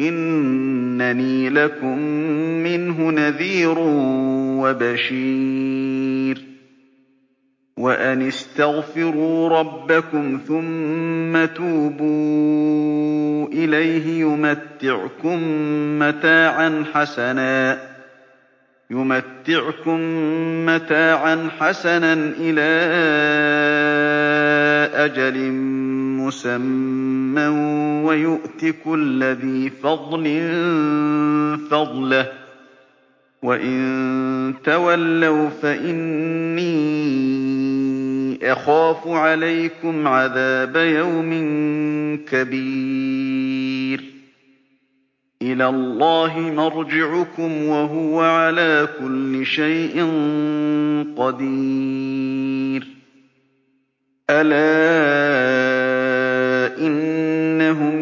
إِنَّنِي لَكُم مِّنْهُ نَذِيرٌ وَبَشِيرٌ. وَأَنِ اسْتَغْفِرُوا رَبَّكُمْ ثُمَّ تُوبُوا إِلَيْهِ يُمَتِّعْكُم مَّتَاعًا حَسَنًا إِلَىٰ أَجَلٍ مُّسَمًّى. وَيُؤْتِ كُلَّ ذِي فَضْلٍ فَضْلَهُ ۖ وَإِن تَوَلَّوْا فَإِنِّي أَخَافُ عَلَيْكُمْ عَذَابَ يَوْمٍ كَبِيرٍ إِلَى اللَّهِ مَرْجِعُكُمْ ۖ وَهُوَ عَلَىٰ كُلِّ شَيْءٍ قَدِيرٌ أَلَا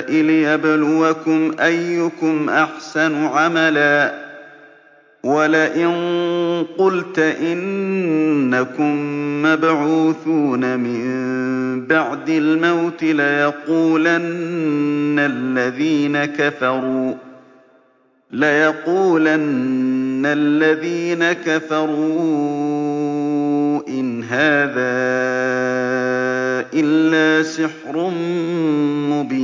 لِيَبْلُوَكُمْ أَيُّكُمْ أَحْسَنُ عَمَلًا ۗ وَلَئِن قُلْتَ إِنَّكُم مَّبْعُوثُونَ مِن بَعْدِ الْمَوْتِ لَيَقُولَنَّ الَّذِينَ كَفَرُوا إِنْ هَٰذَا إِلَّا سِحْرٌ مُّبِينٌ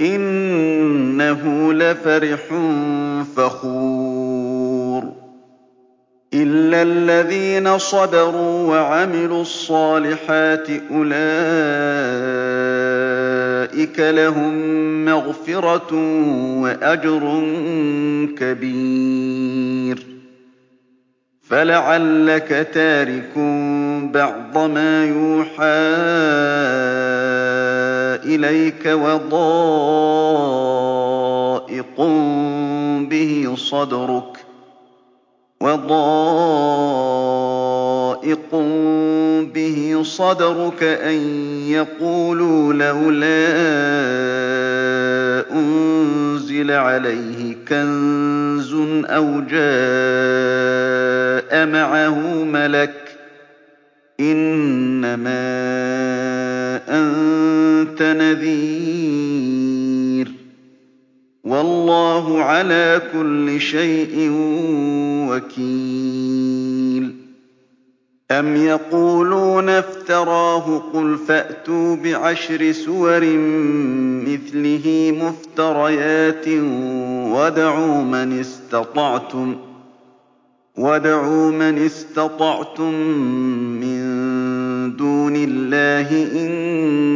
إِنَّهُ لَفَرِحٌ فَخُورٌ. إِلَّا الَّذِينَ صَبَرُوا وَعَمِلُوا الصَّالِحَاتِ أُولَٰئِكَ لَهُم مَّغْفِرَةٌ وَأَجْرٌ كَبِيرٌ. فَلَعَلَّكَ تَارِكٌ بَعْضَ مَا يُوحَىٰ إِلَيْكَ وَضَائِقٌ بِهِ صَدْرُكَ أَن يَقُولُوا لَوْلَا أُنزِلَ عَلَيْهِ كَنزٌ أَوْ جَاءَ مَعَهُ مَلَكٌ ۚ إِنَّمَا أَنتَ نَذِيرٌ ۚ. وَاللَّهُ عَلَىٰ كُلِّ شَيْءٍ وَكِيلٌ. يَقُولُونَ افْتَرَاهُ قُلْ فَأْتُوا بِعَشْرِ سُوَرٍ مِّثْلِهِ مُفْتَرَيَاتٍ وَادْعُوا مَنِ اسْتَطَعْتُم مِّن دُونِ اللَّهِ إِن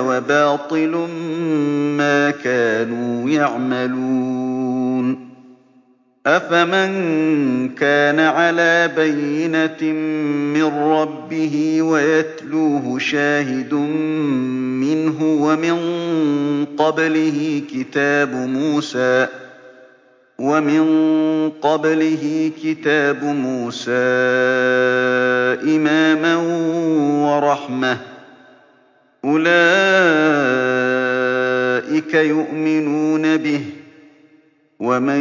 وَبَاطِلٌ مَّا كَانُوا يَعْمَلُونَ. أَفَمَن كَانَ عَلَىٰ بَيِّنَةٍ مِّن رَّبِّهِ وَيَتْلُوهُ شَاهِدٌ مِّنْهُ وَمِن قَبْلِهِ كِتَابُ مُوسَىٰ إِمَامًا وَرَحْمَةً ۚ أُولَٰئِكَ يُؤْمِنُونَ بِهِ ۚ وَمَن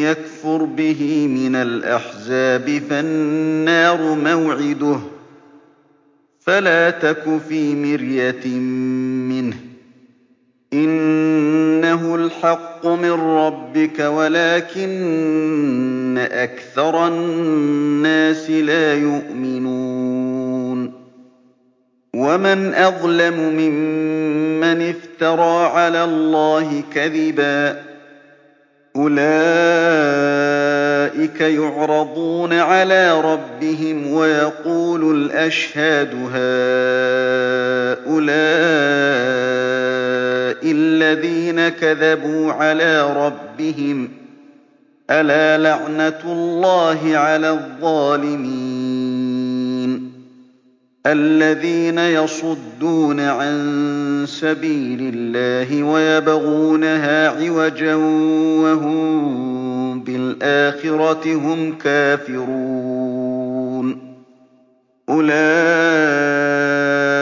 يَكْفُرْ بِهِ مِنَ الْأَحْزَابِ فَالنَّارُ مَوْعِدُهُ ۚ فَلَا تَكُ فِي مِرْيَةٍ مِّنْهُ ۚ الْحَقُّ مِن رَّبِّكَ وَلَٰكِنَّ أَكْثَرَ النَّاسِ لَا يُؤْمِنُونَ. وَمَنْ أَظْلَمُ مِمَّنِ افْتَرَىٰ عَلَى اللَّهِ كَذِبًا ۚ أُولَٰئِكَ يُعْرَضُونَ عَلَىٰ رَبِّهِمْ وَيَقُولُ الْأَشْهَادُ هَٰؤُلَاءِ الَّذِينَ كَذَبُوا عَلَىٰ رَبِّهِمْ ۚ أَلَا لَعْنَةُ اللَّهِ عَلَى الظَّالِمِينَ الَّذِينَ يَصُدُّونَ عَن سَبِيلِ اللَّهِ وَيَبْغُونَهَا عِوَجًا وَهُم بِالْآخِرَةِ هُمْ كَافِرُونَ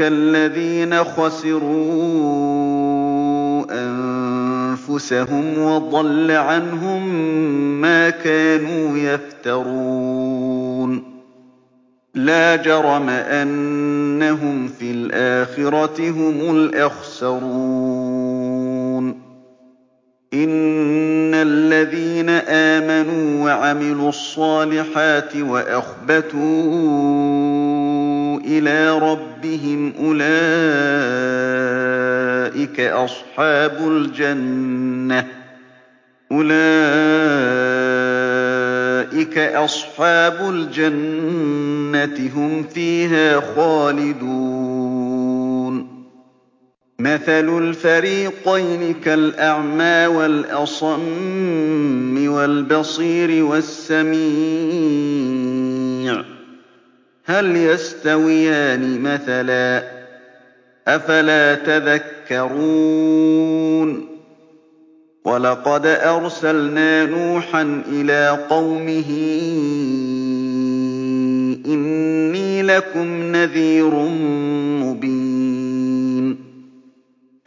أُولَٰئِكَ الَّذِينَ خَسِرُوا أَنفُسَهُمْ وَضَلَّ عَنْهُم مَّا كَانُوا يَفْتَرُونَ. لَا جَرَمَ أَنَّهُمْ فِي الْآخِرَةِ هُمُ الْأَخْسَرُونَ. إِنَّ الَّذِينَ آمَنُوا وَعَمِلُوا الصَّالِحَاتِ وَأَخْبَتُوا إِلَىٰ رَبِّهِمْ أُولَٰئِكَ أَصْحَابُ الْجَنَّةِ ۖ. هُمْ فِيهَا خَالِدُونَ. مَثَلُ الْفَرِيقَيْنِ كَالْأَعْمَىٰ وَالْأَصَمِّ وَالْبَصِيرِ وَالسَّمِيعِ ۚ هَلْ يَسْتَوِيَانِ مَثَلًا ۚ أَفَلَا تَذَكَّرُونَ وَلَقَدْ أَرْسَلْنَا نُوحًا إِلَىٰ قَوْمِهِ إِنِّي لَكُمْ نَذِيرٌ مُّبِينٌ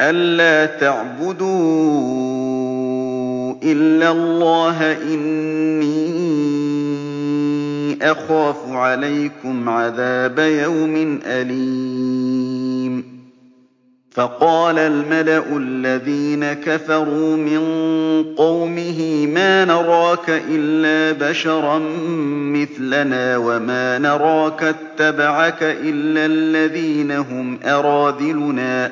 أَلَّا تَعْبُدُوا إِلَّا اللَّهَ ۖ إِنِّي أَخَافُ عَلَيْكُمْ عَذَابَ يَوْمٍ أَلِيمٍ. فَقَالَ الْمَلَأُ الَّذِينَ كَفَرُوا مِن قَوْمِهِ مَا نَرَاكَ إِلَّا بَشَرًا مِّثْلَنَا وَمَا نَرَاكَ اتَّبَعَكَ إِلَّا الَّذِينَ هُمْ أَرَاذِلُنَا.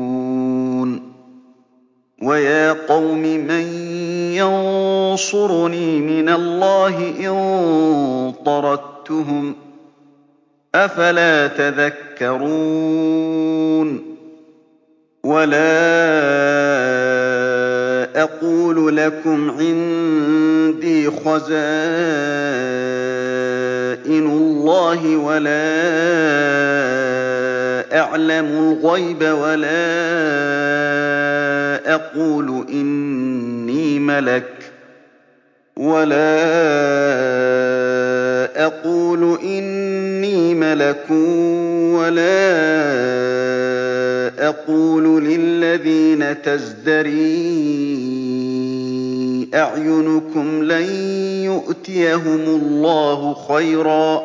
وَيَا قَوْمِ مَن يَنصُرُنِي مِنَ اللَّهِ إِن طَرَدتُّهُمْ ۚ أَفَلَا تَذَكَّرُونَ وَلَا أَقُولُ لَكُمْ عِندِي خَزَائِنُ اللَّهِ وَلَا أَعْلَمُ الْغَيْبَ وَلَا أَقُولُ إِنِّي مَلَكٌ وَلَا أَقُولُ لِلَّذِينَ تَزْدَرِي أَعْيُنُكُمْ لَن يُؤْتِيَهُمُ اللَّهُ خَيْرًا ۖ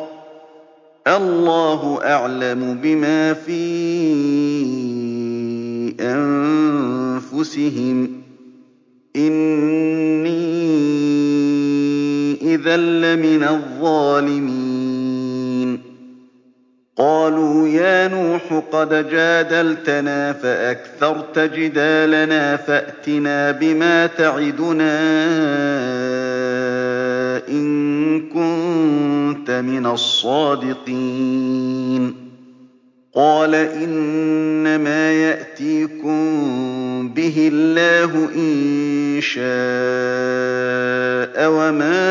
اللَّهُ أَعْلَمُ بِمَا فِي أَنفُسِهِمْ ۖ. إِنِّي إِذًا لَّمِنَ الظَّالِمِينَ. قَالُوا يَا نُوحُ قَدْ جَادَلْتَنَا فَأَكْثَرْتَ جِدَالَنَا فَأْتِنَا بِمَا تَعِدُنَا كُنتَ مِنَ الصَّادِقِينَ. قَالَ إِنَّمَا يَأْتِيكُم بِهِ اللَّهُ إِن شَاءَ ۖ وَمَا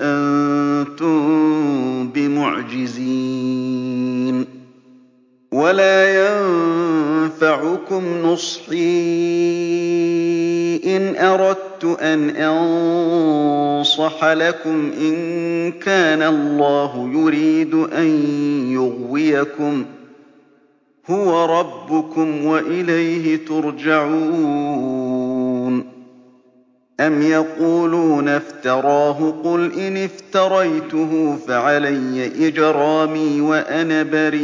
أَنتُم بِمُعْجِزِينَ. وَلَا يَنفَعُكُمْ نُصْحِي إِنْ أَرَدتُّ أَنْ أَنصَحَ لَكُمْ إِن كَانَ اللَّهُ يُرِيدُ أَن يُغْوِيَكُمْ ۚ. هُوَ رَبُّكُمْ وَإِلَيْهِ تُرْجَعُونَ. أَمْ يَقُولُونَ افْتَرَاهُ ۖ؟ قُلْ إِنِ افْتَرَيْتُهُ فَعَلَيَّ إِجْرَامِي وَأَنَا بَرِيءٌ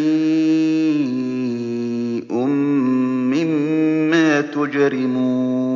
مِّمَّا تُجْرِمُونَ.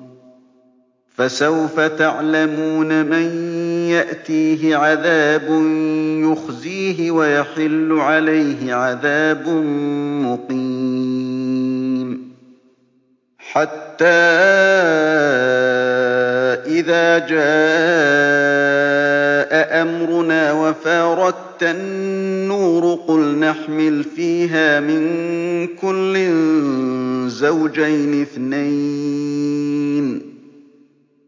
فَسَوْفَ تَعْلَمُونَ مَن يَأْتِيهِ عَذَابٌ يُخْزِيهِ وَيَحِلُّ عَلَيْهِ عَذَابٌ مُّقِيمٌ. حَتَّىٰ فَإِذَا جَاءَ أَمْرُنَا وَفَارَتِ النُّورُ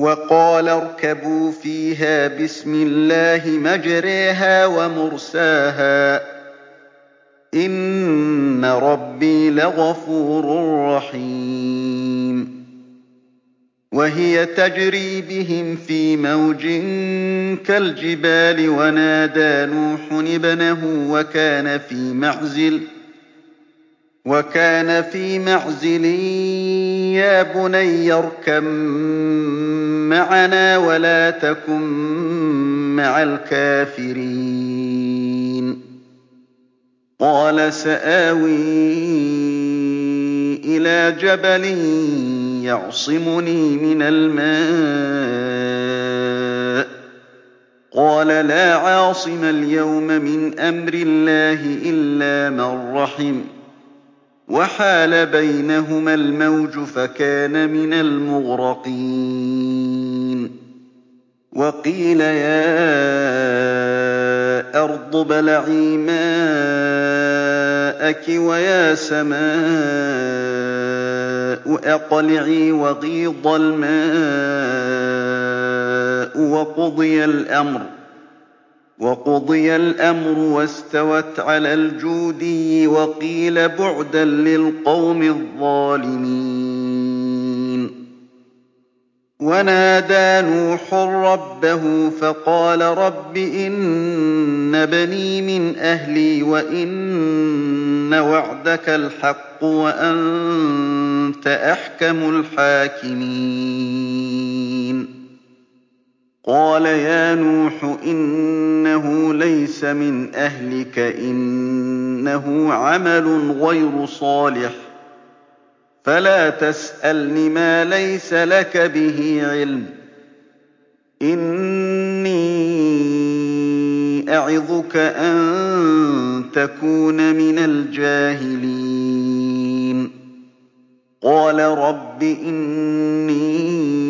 وَقَالَ ارْكَبُوا فِيهَا بِسْمِ اللَّهِ مَجْرَاهَا وَمُرْسَاهَا ۚ. إِنَّ رَبِّي لَغَفُورٌ رَّحِيمٌ. وَهِيَ تَجْرِي بِهِمْ فِي مَوْجٍ كَالْجِبَالِ وَنَادَىٰ نُوحٌ ابْنَهُ وَكَانَ فِي مَعْزِلٍ يَا بُنَيَّ ارْكَب مَّعَنَا وَلَا تَكُن مَّعَ الْكَافِرِينَ. قَالَ سَآوِي إِلَىٰ جَبَلٍ يَعْصِمُنِي مِنَ الْمَاءِ ۚ. قَالَ لَا عَاصِمَ الْيَوْمَ مِنْ أَمْرِ اللَّهِ إِلَّا مَن رَّحِمَ ۚ. وَحَالَ بَيْنَهُمَا الْمَوْجُ فَكَانَ مِنَ الْمُغْرَقِينَ. وَقِيلَ يَا أَرْضُ ابْلَعِي مَاءَكِ وَيَا سَمَاءُ أَقْلِعِي وَغِيضَ الْمَاءُ وَقُضِيَ الْأَمْرُ. وَاسْتَوَتْ عَلَى الْجُودِيِّ ۖ وَقِيلَ بُعْدًا لِّلْقَوْمِ الظَّالِمِينَ. وَنَادَىٰ نُوحٌ رَّبَّهُ فَقَالَ رَبِّ إِنَّ ابْنِي مِنْ أَهْلِي وَإِنَّ وَعْدَكَ الْحَقُّ وَأَنتَ أَحْكَمُ الْحَاكِمِينَ. قَالَ يَا نُوحُ إِنَّهُ لَيْسَ مِنْ أَهْلِكَ ۖ إِنَّهُ عَمَلٌ غَيْرُ صَالِحٍ ۖ. فَلَا تَسْأَلْنِ مَا لَيْسَ لَكَ بِهِ عِلْمٌ ۖ. إِنِّي أَعِظُكَ أَن تَكُونَ مِنَ الْجَاهِلِينَ. قَالَ رَبِّ إِنِّي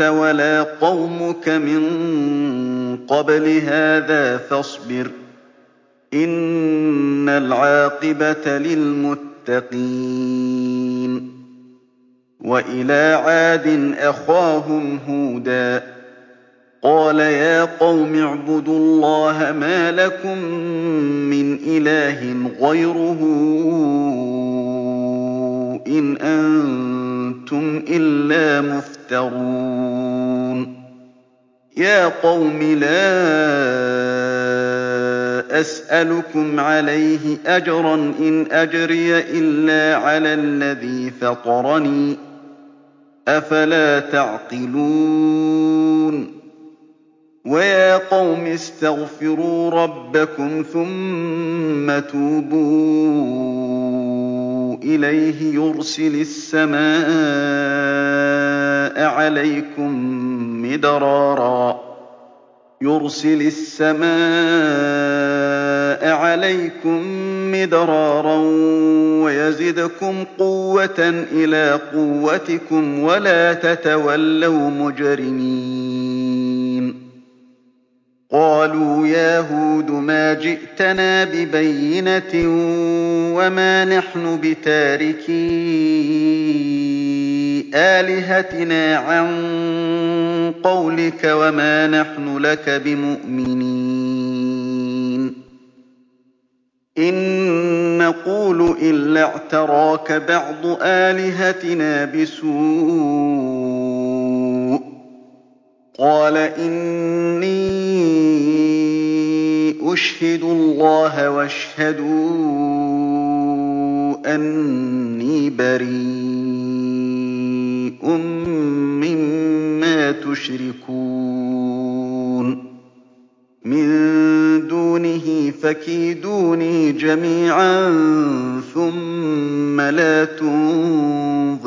وَلَا قَوْمُكَ مِن قَبْلِ هَٰذَا ۖ فَاصْبِرْ ۖ إِنَّ الْعَاقِبَةَ لِلْمُتَّقِينَ وَإِلَىٰ عَادٍ أَخَاهُمْ هُودًا ۗ قَالَ يَا قَوْمِ اعْبُدُوا اللَّهَ مَا لَكُم مِّنْ إِلَٰهٍ غَيْرُهُ ۖ إِنْ أَنتُمْ إِلَّا مُفْتَرُونَ. يَا قَوْمِ لَا أَسْأَلُكُمْ عَلَيْهِ أَجْرًا ۖ إِنْ أَجْرِيَ إِلَّا عَلَى الَّذِي فَطَرَنِي ۚ. أَفَلَا تَعْقِلُونَ؟ وَيَا قَوْمِ اسْتَغْفِرُوا رَبَّكُمْ ثُمَّ تُوبُوا. إِلَيْهِ يُرْسِلِ السَّمَاءَ عَلَيْكُم مِّدْرَارًا. يُرْسِلِ السَّمَاءَ عَلَيْكُم مِّدْرَارًا وَيَزِدْكُمْ قُوَّةً إِلَىٰ قُوَّتِكُمْ وَلَا تَتَوَلَّوْا مُجْرِمِينَ. قَالُوا يَا هُودُ مَا جِئْتَنَا بِبَيِّنَةٍ وَمَا نَحْنُ بِتَارِكِي آلِهَتِنَا عَن قَوْلِكَ وَمَا نَحْنُ لَكَ بِمُؤْمِنِينَ. إِن نَّقُولُ إِلَّا اعْتَرَاكَ بَعْضُ آلِهَتِنَا بِسُوءٍ ۗ. قَالَ إِنِّي أُشْهِدُ اللَّهَ وَاشْهَدُوا أَنِّي بَرِيءٌ مِّمَّا تُشْرِكُونَ مِن دُونِهِ فَكِيدُونِي جَمِيعًا ثُمَّ لَا تُنظِرُونِ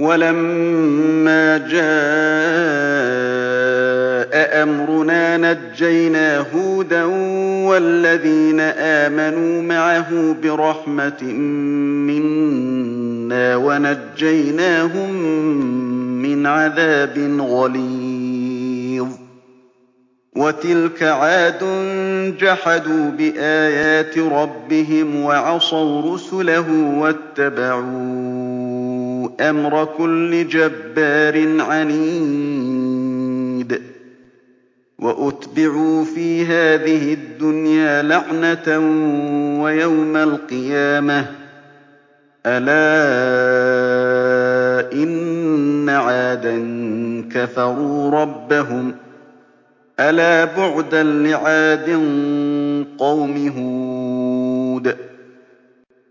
وَلَمَّا جَاءَ أَمْرُنَا نَجَّيْنَا هُودًا وَالَّذِينَ آمَنُوا مَعَهُ بِرَحْمَةٍ مِّنَّا وَنَجَّيْنَاهُم مِّنْ عَذَابٍ غَلِيظٍ. وَتِلْكَ عَادٌ ۖ جَحَدُوا بِآيَاتِ رَبِّهِمْ وَعَصَوْا رُسُلَهُ وَاتَّبَعُوا أَمْرَ كُلِّ جَبَّارٍ عَنِيدٍ. وَأُتْبِعُوا فِي هَٰذِهِ الدُّنْيَا لَعْنَةً وَيَوْمَ الْقِيَامَةِ ۗ. أَلَا إِنَّ عَادًا كَفَرُوا رَبَّهُمْ ۗ. أَلَا بُعْدًا لِّعَادٍ قَوْمِ هُودٍ.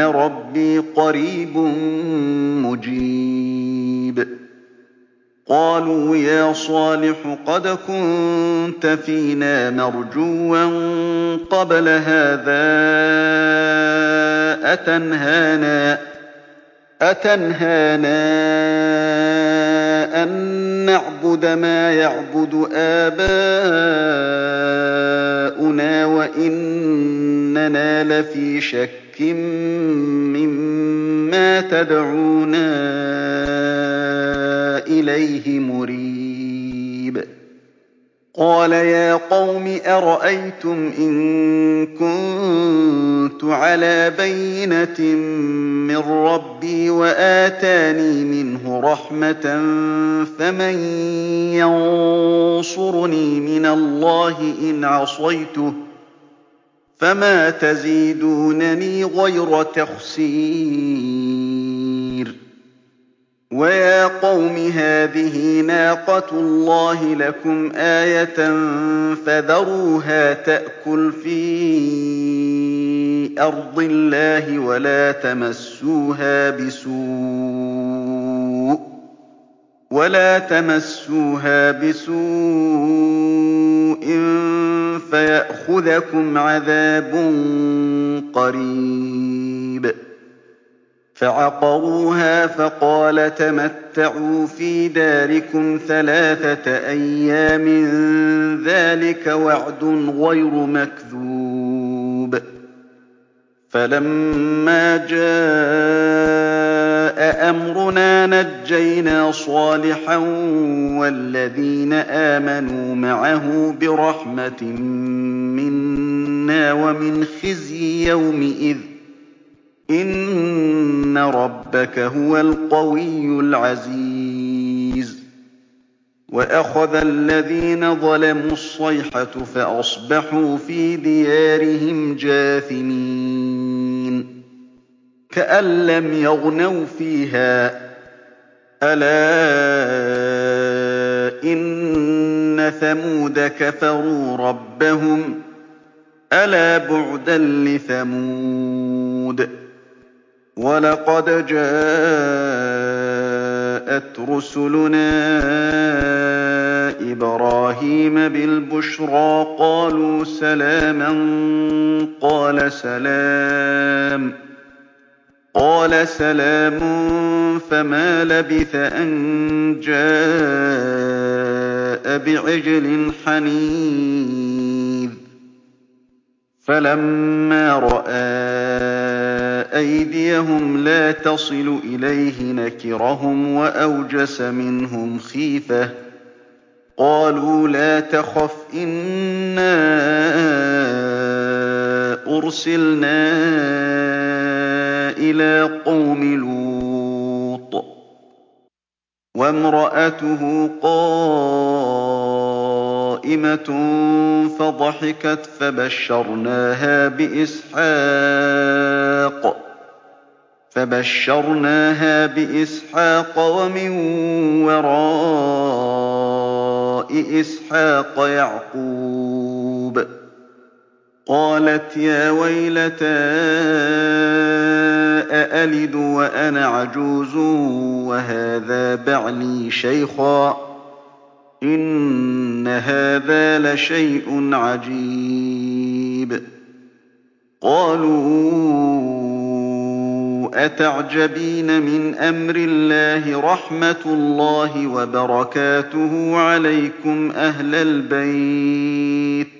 إِنَّ رَبِّي قَرِيبٌ مُّجِيبٌ. قَالُوا يَا صَالِحُ قَدْ كُنتَ فِينَا مَرْجُوًّا قَبْلَ هَٰذَا أَتَنْهَانَا أَن نَّعْبُدَ مَا يَعْبُدُ آبَاؤُنَا وَإِنَّنَا لَفِي شَكٍّ مِّمَّا تَدْعُونَا إِلَيْهِ مُرِيبٍ قَالَ يَا قَوْمِ أَرَأَيْتُمْ إِن كُنتُ عَلَىٰ بَيِّنَةٍ مِّن رَّبِّي وَآتَانِي مِنْهُ رَحْمَةً فَمَن يَنصُرُنِي مِنَ اللَّهِ إِنْ عَصَيْتُهُ ۖ فَمَا تَزِيدُونَنِي غَيْرَ تَخْسِيرٍ وَيَا قَوْمِ هَٰذِهِ نَاقَةُ اللَّهِ لَكُمْ آيَةً فَذَرُوهَا تَأْكُلْ فِي أَرْضِ اللَّهِ وَلَا تَمَسُّوهَا بِسُوءٍ وَلَا تَمَسُّوهَا بِسُوءٍ فَيَأْخُذَكُمْ عَذَابٌ قَرِيبٌ فَعَقَرُوهَا فَقَالَ تَمَتَّعُوا فِي دَارِكُمْ ثَلَاثَةَ أَيَّامٍ ۖ ذَٰلِكَ وَعْدٌ غَيْرُ مَكْذُوبٍ فَلَمَّا جَاءَ أَمْرُنَا نَجَّيْنَا صَالِحًا وَالَّذِينَ آمَنُوا مَعَهُ بِرَحْمَةٍ مِّنَّا وَمِنْ خِزْيِ يَوْمِئِذٍ ۗ. إِنَّ رَبَّكَ هُوَ الْقَوِيُّ الْعَزِيزُ. وَأَخَذَ الَّذِينَ ظَلَمُوا الصَّيْحَةُ فَأَصْبَحُوا فِي دِيَارِهِمْ جَاثِمِينَ. كَأَن لَّمْ يَغْنَوْا فِيهَا ۗ. أَلَا إِنَّ ثَمُودَ كَفَرُوا رَبَّهُمْ ۗ؟ أَلَا بُعْدًا لِّثَمُودَ؟ وَلَقَدْ جَاءَتْ رُسُلُنَا إِبْرَاهِيمَ بِالْبُشْرَىٰ قَالُوا سَلَامًا قَالَ سَلَامٌ. فَمَا لَبِثَ أَن جَاءَ بِعِجْلٍ حَنِيذٍ. فَلَمَّا رَأَىٰ أَيْدِيَهُمْ لَا تَصِلُ إِلَيْهِ نَكِرَهُمْ وَأَوْجَسَ مِنْهُمْ خِيفَةً ۚ. قَالُوا لَا تَخَفْ إِنَّا أُرْسِلْنَا إِلَىٰ قَوْمِ لُوطٍ وَامْرَأَتُهُ قَائِمَةٌ فَضَحِكَتْ فَبَشَّرْنَاهَا بِإِسْحَاقَ وَمِن وَرَاءِ إِسْحَاقَ يَعْقُوبَ ۚ قَالَتْ يَا وَيْلَتَا أَأَلِدُ وَأَنَا عَجُوزٌ وَهَٰذَا بَعْلِي شَيْخًا ۖ؟ إِنَّ هَٰذَا لَشَيْءٌ عَجِيبٌ. قَالُوا أَتَعْجَبِينَ مِنْ أَمْرِ اللَّهِ ۖ رَحْمَتُ اللَّهِ وَبَرَكَاتُهُ عَلَيْكُمْ أَهْلَ الْبَيْتِ ۚ؟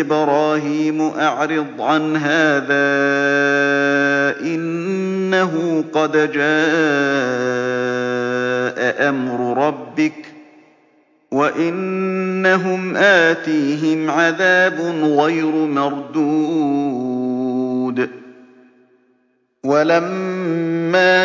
إِبْرَاهِيمُ أَعْرِضْ عَنْ هَٰذَا ۖ إِنَّهُ قَدْ جَاءَ أَمْرُ رَبِّكَ ۖ وَإِنَّهُمْ آتِيهِمْ عَذَابٌ غَيْرُ مَرْدُودٍ وَلَمَّا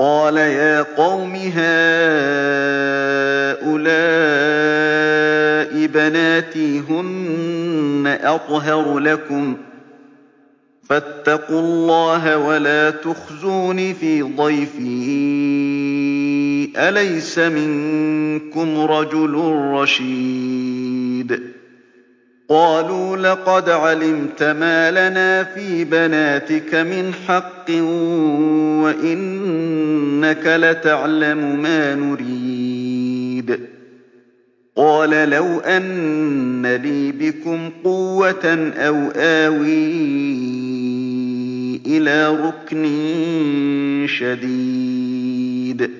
قَالَ يَا قَوْمِ هَٰؤُلَاءِ بَنَاتِي هُنَّ أَطْهَرُ لَكُمْ ۖ فَاتَّقُوا اللَّهَ وَلَا تُخْزُونِ فِي ضَيْفِي ۖ أَلَيْسَ مِنكُمْ رَجُلٌ رَّشِيدٌ قَالُوا لَقَدْ عَلِمْتَ مَا لَنَا فِي بَنَاتِكَ مِنْ حَقٍّ وَإِنَّكَ لَتَعْلَمُ مَا نُرِيدُ. قَالَ لَوْ أَنَّ لِي بِكُمْ قُوَّةً أَوْ آوِي إِلَىٰ رُكْنٍ شَدِيدٍ.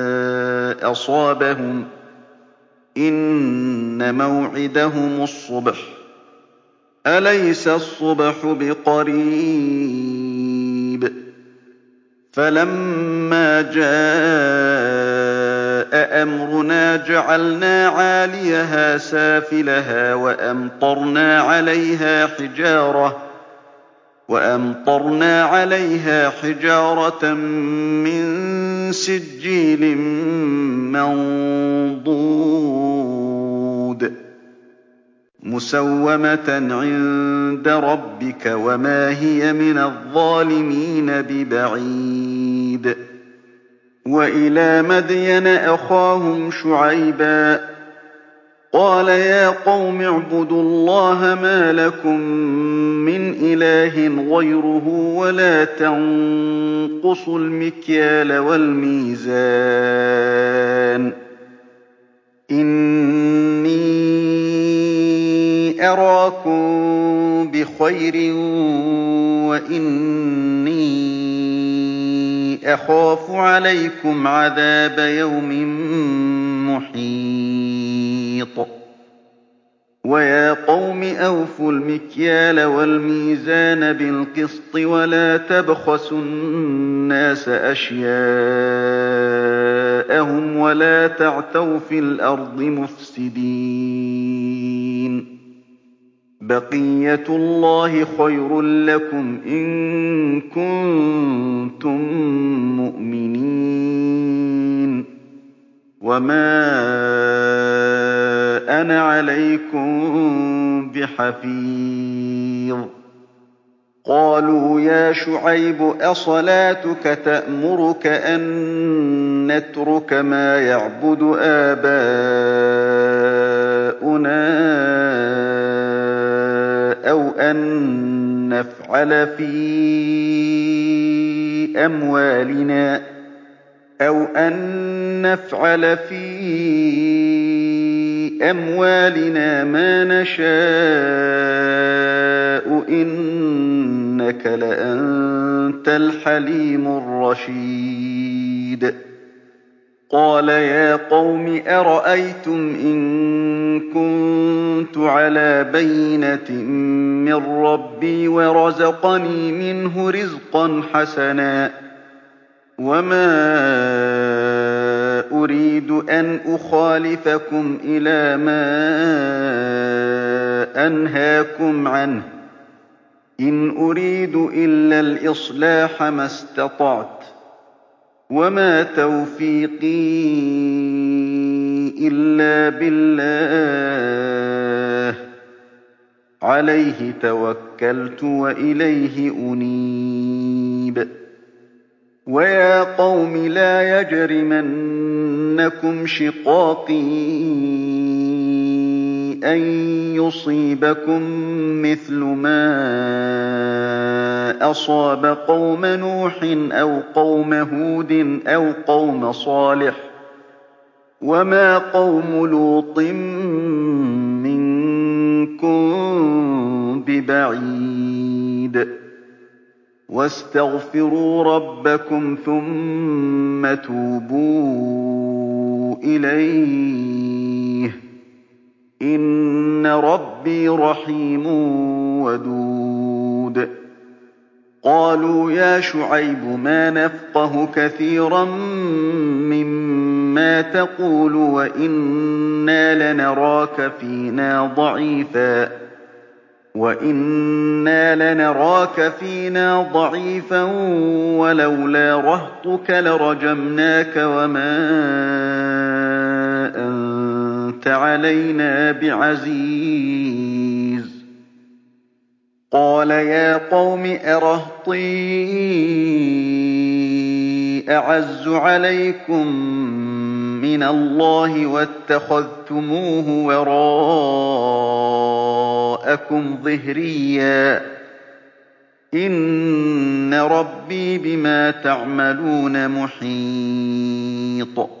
أَصَابَهُمْ ۚ إِنَّ مَوْعِدَهُمُ الصُّبْحُ ۚ. أَلَيْسَ الصُّبْحُ بِقَرِيبٍ؟ فَلَمَّا جَاءَ أَمْرُنَا جَعَلْنَا عَالِيَهَا سَافِلَهَا وَأَمْطَرْنَا عَلَيْهَا حِجَارَةً مِّن سِجِّيلٍ مَّنضُودٍ مُّسَوَّمَةً عِندَ رَبِّكَ ۖ وَمَا هِيَ مِنَ الظَّالِمِينَ بِبَعِيدٍ وَإِلَىٰ مَدْيَنَ أَخَاهُمْ شُعَيْبًا ۗ قَالَ يَا قَوْمِ اعْبُدُوا اللَّهَ مَا لَكُم مِّنْ إِلَٰهٍ غَيْرُهُ وَلَا تَنقُصُوا الْمِكْيَالَ وَالْمِيزَانَ ۚ. إِنِّي أَرَاكُم بِخَيْرٍ وَإِنِّي أَخَافُ عَلَيْكُمْ عَذَابَ يَوْمٍ مُّحِيطٍ. وَيَا قَوْمِ أَوْفُوا الْمِكْيَالَ وَالْمِيزَانَ بِالْقِسْطِ وَلَا تَبْخَسُوا النَّاسَ أَشْيَاءَهُمْ وَلَا تَعْثَوْا فِي الْأَرْضِ مُفْسِدِينَ. بَقِيَّتُ اللَّهِ خَيْرٌ لَّكُمْ إِن كُنتُم مُّؤْمِنِينَ ۚ. وَمَا أَنَا عَلَيْكُم بِحَفِيظٍ. قَالُوا يَا شُعَيْبُ أَصَلَاتُكَ تَأْمُرُكَ أَن نَّتْرُكَ مَا يَعْبُدُ آبَاؤُنَا أَوْ أَن نَّفْعَلَ فِي أَمْوَالِنَا مَا نَشَاءُ ۖ إِنَّكَ لَأَنتَ الْحَلِيمُ الرَّشِيدُ. قَالَ يَا قَوْمِ أَرَأَيْتُمْ إِن كُنتُ عَلَىٰ بَيِّنَةٍ مِّن رَّبِّي وَرَزَقَنِي مِنْهُ رِزْقًا حَسَنًا ۚ وَمَا أُرِيدُ أَنْ أُخَالِفَكُمْ إِلَىٰ مَا أَنْهَاكُمْ عَنْهُ ۚ. إِنْ أُرِيدُ إِلَّا الْإِصْلَاحَ مَا اسْتَطَعْتُ ۚ وَمَا تَوْفِيقِي إِلَّا بِاللَّهِ ۚ. عَلَيْهِ تَوَكَّلْتُ وَإِلَيْهِ أُنِيبُ. وَيَا قَوْمِ لَا يَجْرِمَنَّكُمْ شِقَاقِي أَن يُصِيبَكُم مِّثْلُ مَا أَصَابَ قَوْمَ نُوحٍ أَوْ قَوْمَ هُودٍ أَوْ قَوْمَ صَالِحٍ ۚ وَمَا قَوْمُ لُوطٍ مِّنكُم بِبَعِيدٍ وَاسْتَغْفِرُوا رَبَّكُمْ ثُمَّ تُوبُوا إِلَيْهِ ۚ. إِنَّ رَبِّي رَحِيمٌ وَدُودٌ. قَالُوا يَا شُعَيْبُ مَا نَفْقَهُ كَثِيرًا مِّمَّا تَقُولُ وَإِنَّا لَنَرَاكَ فِينَا ضَعِيفًا. وَلَوْلَا رَهْطُكَ لَرَجَمْنَاكَ وَمَا أَنتَ عَلَيْنَا بِعَزِيزٍ. قَالَ يَا قَوْمِ أَرَهْطِي أَعَزُّ عَلَيْكُم مِّنَ اللَّهِ وَاتَّخَذْتُمُوهُ وَرَاءَكُمْ ظِهْرِيًّا ۖ. إِنَّ رَبِّي بِمَا تَعْمَلُونَ مُحِيطٌ.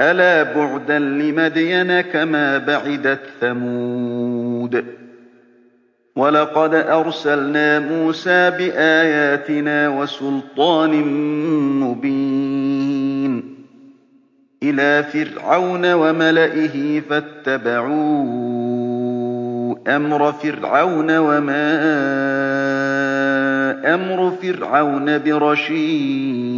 أَلَا بُعْدًا لِّمَدْيَنَ كَمَا بَعِدَتْ ثَمُودُ؟ وَلَقَدْ أَرْسَلْنَا مُوسَىٰ بِآيَاتِنَا وَسُلْطَانٍ مُّبِينٍ. إِلَىٰ فِرْعَوْنَ وَمَلَئِهِ فَاتَّبَعُوا أَمْرَ فِرْعَوْنَ ۖ وَمَا أَمْرُ فِرْعَوْنَ بِرَشِيدٍ.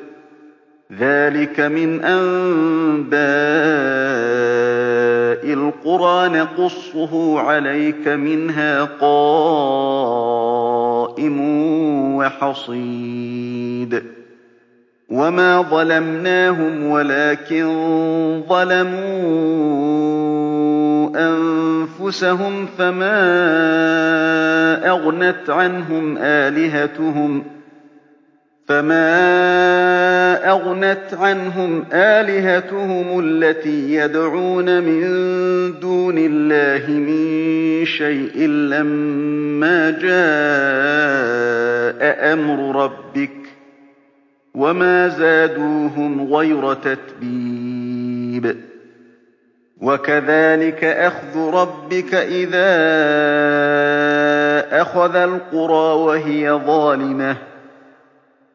ذَٰلِكَ مِنْ أَنبَاءِ الْقُرَىٰ نَقُصُّهُ عَلَيْكَ ۖ مِنْهَا قَائِمٌ وَحَصِيدٌ. وَمَا ظَلَمْنَاهُمْ وَلَٰكِن ظَلَمُوا أَنفُسَهُمْ ۖ فَمَا أَغْنَتْ عَنْهُمْ آلِهَتُهُمُ. الَّتِي يَدْعُونَ مِن دُونِ اللَّهِ مِن شَيْءٍ لَّمَّا جَاءَ أَمْرُ رَبِّكَ ۖ وَمَا زَادُوهُمْ غَيْرَ تَتْبِيبٍ وَكَذَٰلِكَ أَخْذُ رَبِّكَ إِذَا أَخَذَ الْقُرَىٰ وَهِيَ ظَالِمَةٌ ۚ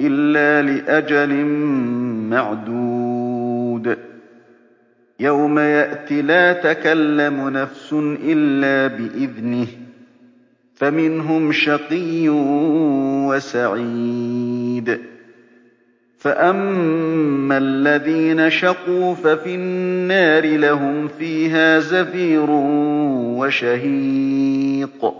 إِلَّا لِأَجَلٍ مَّعْدُودٍ. يَوْمَ يَأْتِ لَا تَكَلَّمُ نَفْسٌ إِلَّا بِإِذْنِهِ ۚ فَمِنْهُمْ شَقِيٌّ وَسَعِيدٌ. فَأَمَّا الَّذِينَ شَقُوا فَفِي النَّارِ ۖ لَهُمْ فِيهَا زَفِيرٌ وَشَهِيقٌ.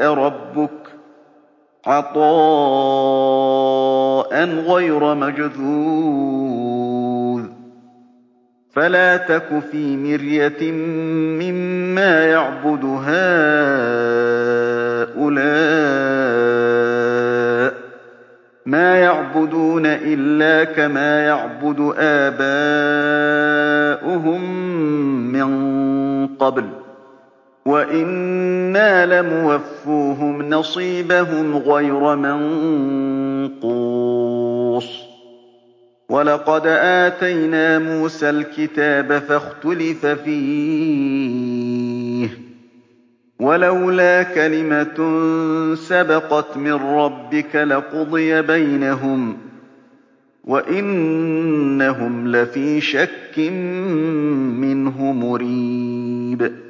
رَبُّكَ ۖ عَطَاءً غَيْرَ مَجْذُوذٍ. فَلَا تَكُ فِي مِرْيَةٍ مِّمَّا يَعْبُدُ هَٰؤُلَاءِ ۚ. مَا يَعْبُدُونَ إِلَّا كَمَا يَعْبُدُ آبَاؤُهُم مِّن قَبْلُ ۚ. وَإِنَّا لَمُوَفُّوهُمْ نَصِيبَهُمْ غَيْرَ مَنقُوصٍ وَلَقَدْ آتَيْنَا مُوسَى الْكِتَابَ فَاخْتُلِفَ فِيهِ ۚ وَلَوْلَا كَلِمَةٌ سَبَقَتْ مِن رَّبِّكَ لَقُضِيَ بَيْنَهُمْ ۚ وَإِنَّهُمْ لَفِي شَكٍّ مِّنْهُ مُرِيبٍ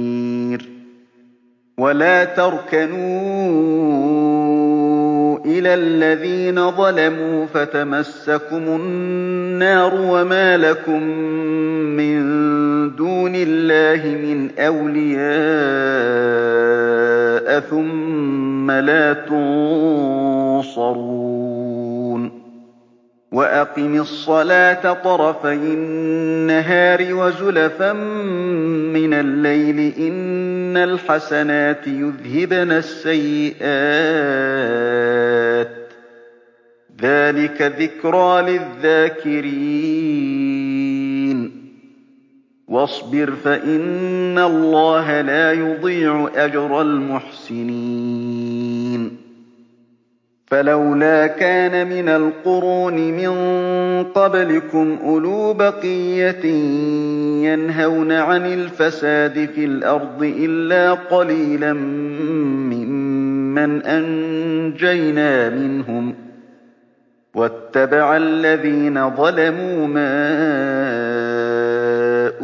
وَلَا تَرْكَنُوا إِلَى الَّذِينَ ظَلَمُوا فَتَمَسَّكُمُ النَّارُ وَمَا لَكُم مِّن دُونِ اللَّهِ مِنْ أَوْلِيَاءَ ثُمَّ لَا تُنصَرُونَ وَأَقِمِ الصَّلَاةَ طَرَفَيِ النَّهَارِ وَزُلَفًا مِّنَ اللَّيْلِ ۚ إِنَّ الْحَسَنَاتِ يُذْهِبْنَ السَّيِّئَاتِ ۚ ذَٰلِكَ ذِكْرَىٰ لِلذَّاكِرِينَ وَاصْبِرْ فَإِنَّ اللَّهَ لَا يُضِيعُ أَجْرَ الْمُحْسِنِينَ فَلَوْلَا كَانَ مِنَ الْقُرُونِ مِن قَبْلِكُمْ أُولُو بَقِيَّةٍ يَنْهَوْنَ عَنِ الْفَسَادِ فِي الْأَرْضِ إِلَّا قَلِيلًا مِّمَّنْ أَنجَيْنَا مِنْهُمْ ۗ وَاتَّبَعَ الَّذِينَ ظَلَمُوا مَا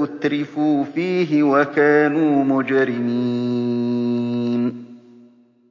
أُتْرِفُوا فِيهِ وَكَانُوا مُجْرِمِينَ